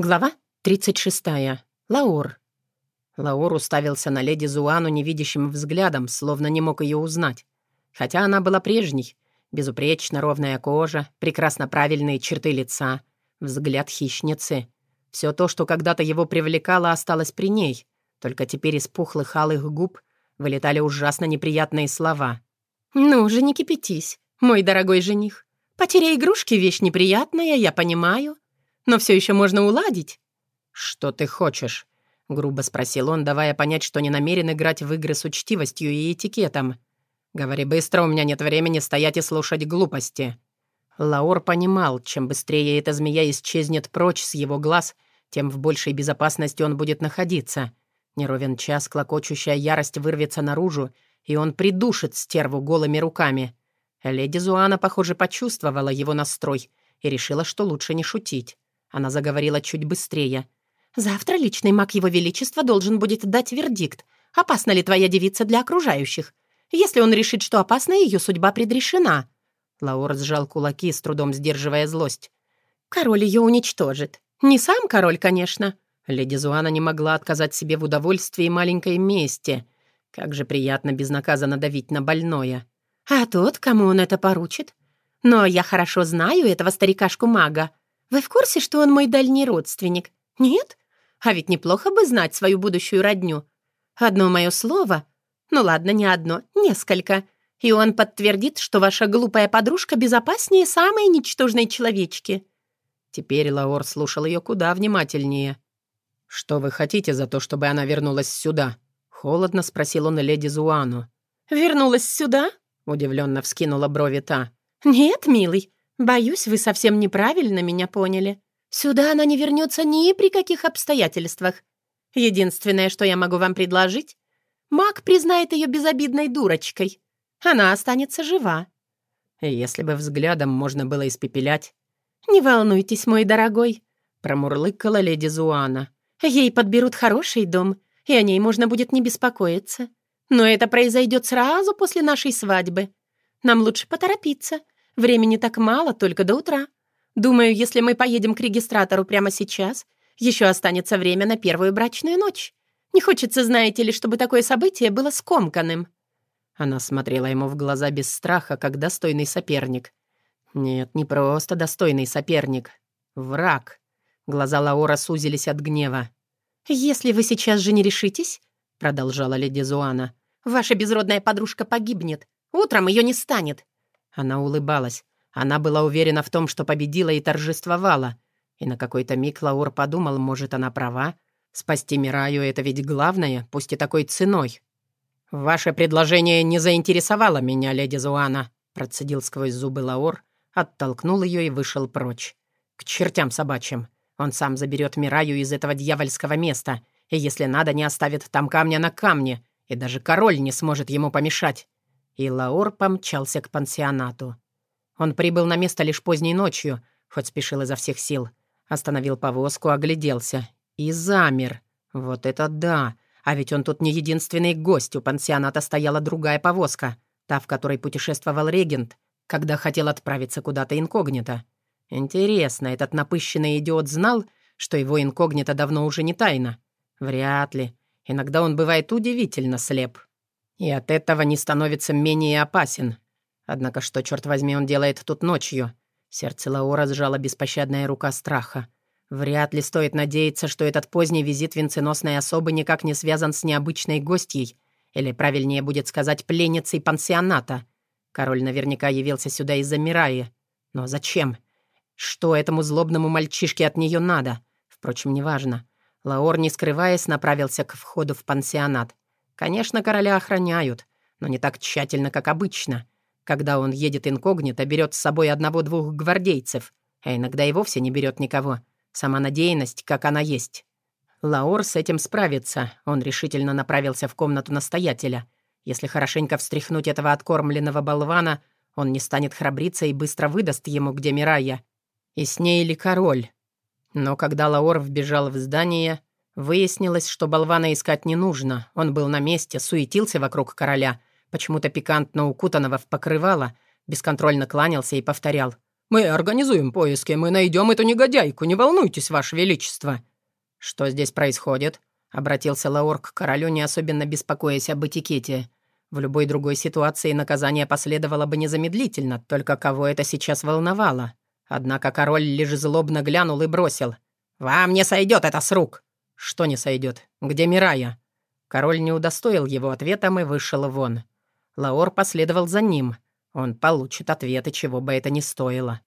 Глава 36. Лаур. Лаур уставился на леди Зуану невидящим взглядом, словно не мог ее узнать. Хотя она была прежней. Безупречно ровная кожа, прекрасно правильные черты лица, взгляд хищницы. Все то, что когда-то его привлекало, осталось при ней. Только теперь из пухлых алых губ вылетали ужасно неприятные слова. «Ну же, не кипятись, мой дорогой жених. Потеря игрушки — вещь неприятная, я понимаю но все еще можно уладить». «Что ты хочешь?» — грубо спросил он, давая понять, что не намерен играть в игры с учтивостью и этикетом. «Говори быстро, у меня нет времени стоять и слушать глупости». Лаур понимал, чем быстрее эта змея исчезнет прочь с его глаз, тем в большей безопасности он будет находиться. Неровен час клокочущая ярость вырвется наружу, и он придушит стерву голыми руками. Леди Зуана, похоже, почувствовала его настрой и решила, что лучше не шутить. Она заговорила чуть быстрее. «Завтра личный маг Его Величества должен будет дать вердикт, опасна ли твоя девица для окружающих. Если он решит, что опасна, ее судьба предрешена». Лаур сжал кулаки, с трудом сдерживая злость. «Король ее уничтожит. Не сам король, конечно». Леди Зуана не могла отказать себе в удовольствии маленькой мести. Как же приятно безнаказанно давить на больное. «А тот, кому он это поручит? Но я хорошо знаю этого старикашку-мага. Вы в курсе, что он мой дальний родственник? Нет? А ведь неплохо бы знать свою будущую родню. Одно мое слово. Ну ладно, не одно, несколько. И он подтвердит, что ваша глупая подружка безопаснее самой ничтожной человечки». Теперь Лаор слушал ее куда внимательнее. «Что вы хотите за то, чтобы она вернулась сюда?» — холодно спросил он леди Зуану. «Вернулась сюда?» — удивленно вскинула брови та. «Нет, милый, «Боюсь, вы совсем неправильно меня поняли. Сюда она не вернется ни при каких обстоятельствах. Единственное, что я могу вам предложить, маг признает ее безобидной дурочкой. Она останется жива». Если бы взглядом можно было испепелять. «Не волнуйтесь, мой дорогой», — промурлыкала леди Зуана. «Ей подберут хороший дом, и о ней можно будет не беспокоиться. Но это произойдет сразу после нашей свадьбы. Нам лучше поторопиться, Времени так мало, только до утра. Думаю, если мы поедем к регистратору прямо сейчас, еще останется время на первую брачную ночь. Не хочется, знаете ли, чтобы такое событие было скомканным». Она смотрела ему в глаза без страха, как достойный соперник. Нет, не просто достойный соперник. Враг. Глаза Лаора сузились от гнева. «Если вы сейчас же не решитесь», — продолжала леди Зуана, «ваша безродная подружка погибнет. Утром ее не станет. Она улыбалась. Она была уверена в том, что победила и торжествовала. И на какой-то миг Лаур подумал, может, она права. Спасти Мираю — это ведь главное, пусть и такой ценой. «Ваше предложение не заинтересовало меня, леди Зуана», — процедил сквозь зубы Лаур, оттолкнул ее и вышел прочь. «К чертям собачьим. Он сам заберет Мираю из этого дьявольского места, и, если надо, не оставит там камня на камне, и даже король не сможет ему помешать и Лаур помчался к пансионату. Он прибыл на место лишь поздней ночью, хоть спешил изо всех сил. Остановил повозку, огляделся. И замер. Вот это да! А ведь он тут не единственный гость. У пансионата стояла другая повозка, та, в которой путешествовал регент, когда хотел отправиться куда-то инкогнито. Интересно, этот напыщенный идиот знал, что его инкогнито давно уже не тайна? Вряд ли. Иногда он бывает удивительно слеп. И от этого не становится менее опасен. Однако что, черт возьми, он делает тут ночью? Сердце Лаура сжала беспощадная рука страха. Вряд ли стоит надеяться, что этот поздний визит венценосной особы никак не связан с необычной гостьей, или, правильнее будет сказать, пленницей пансионата. Король наверняка явился сюда из-за Мираи. Но зачем? Что этому злобному мальчишке от нее надо? Впрочем, неважно. Лаор, не скрываясь, направился к входу в пансионат. Конечно, короля охраняют, но не так тщательно, как обычно. Когда он едет инкогнито, берет с собой одного-двух гвардейцев, а иногда и вовсе не берет никого. Самонадеянность, как она есть. Лаор с этим справится. Он решительно направился в комнату настоятеля. Если хорошенько встряхнуть этого откормленного болвана, он не станет храбриться и быстро выдаст ему, где Мирая. И с ней ли король? Но когда Лаор вбежал в здание, Выяснилось, что болвана искать не нужно. Он был на месте, суетился вокруг короля, почему-то пикантно укутанного в покрывало, бесконтрольно кланялся и повторял Мы организуем поиски, мы найдем эту негодяйку, не волнуйтесь, Ваше Величество». «Что здесь происходит?» — обратился Лаор к королю, не особенно беспокоясь об этикете. В любой другой ситуации наказание последовало бы незамедлительно, только кого это сейчас волновало. Однако король лишь злобно глянул и бросил. «Вам не сойдет это с рук!» «Что не сойдет? Где Мирая?» Король не удостоил его ответом и вышел вон. Лаор последовал за ним. Он получит ответы, чего бы это ни стоило.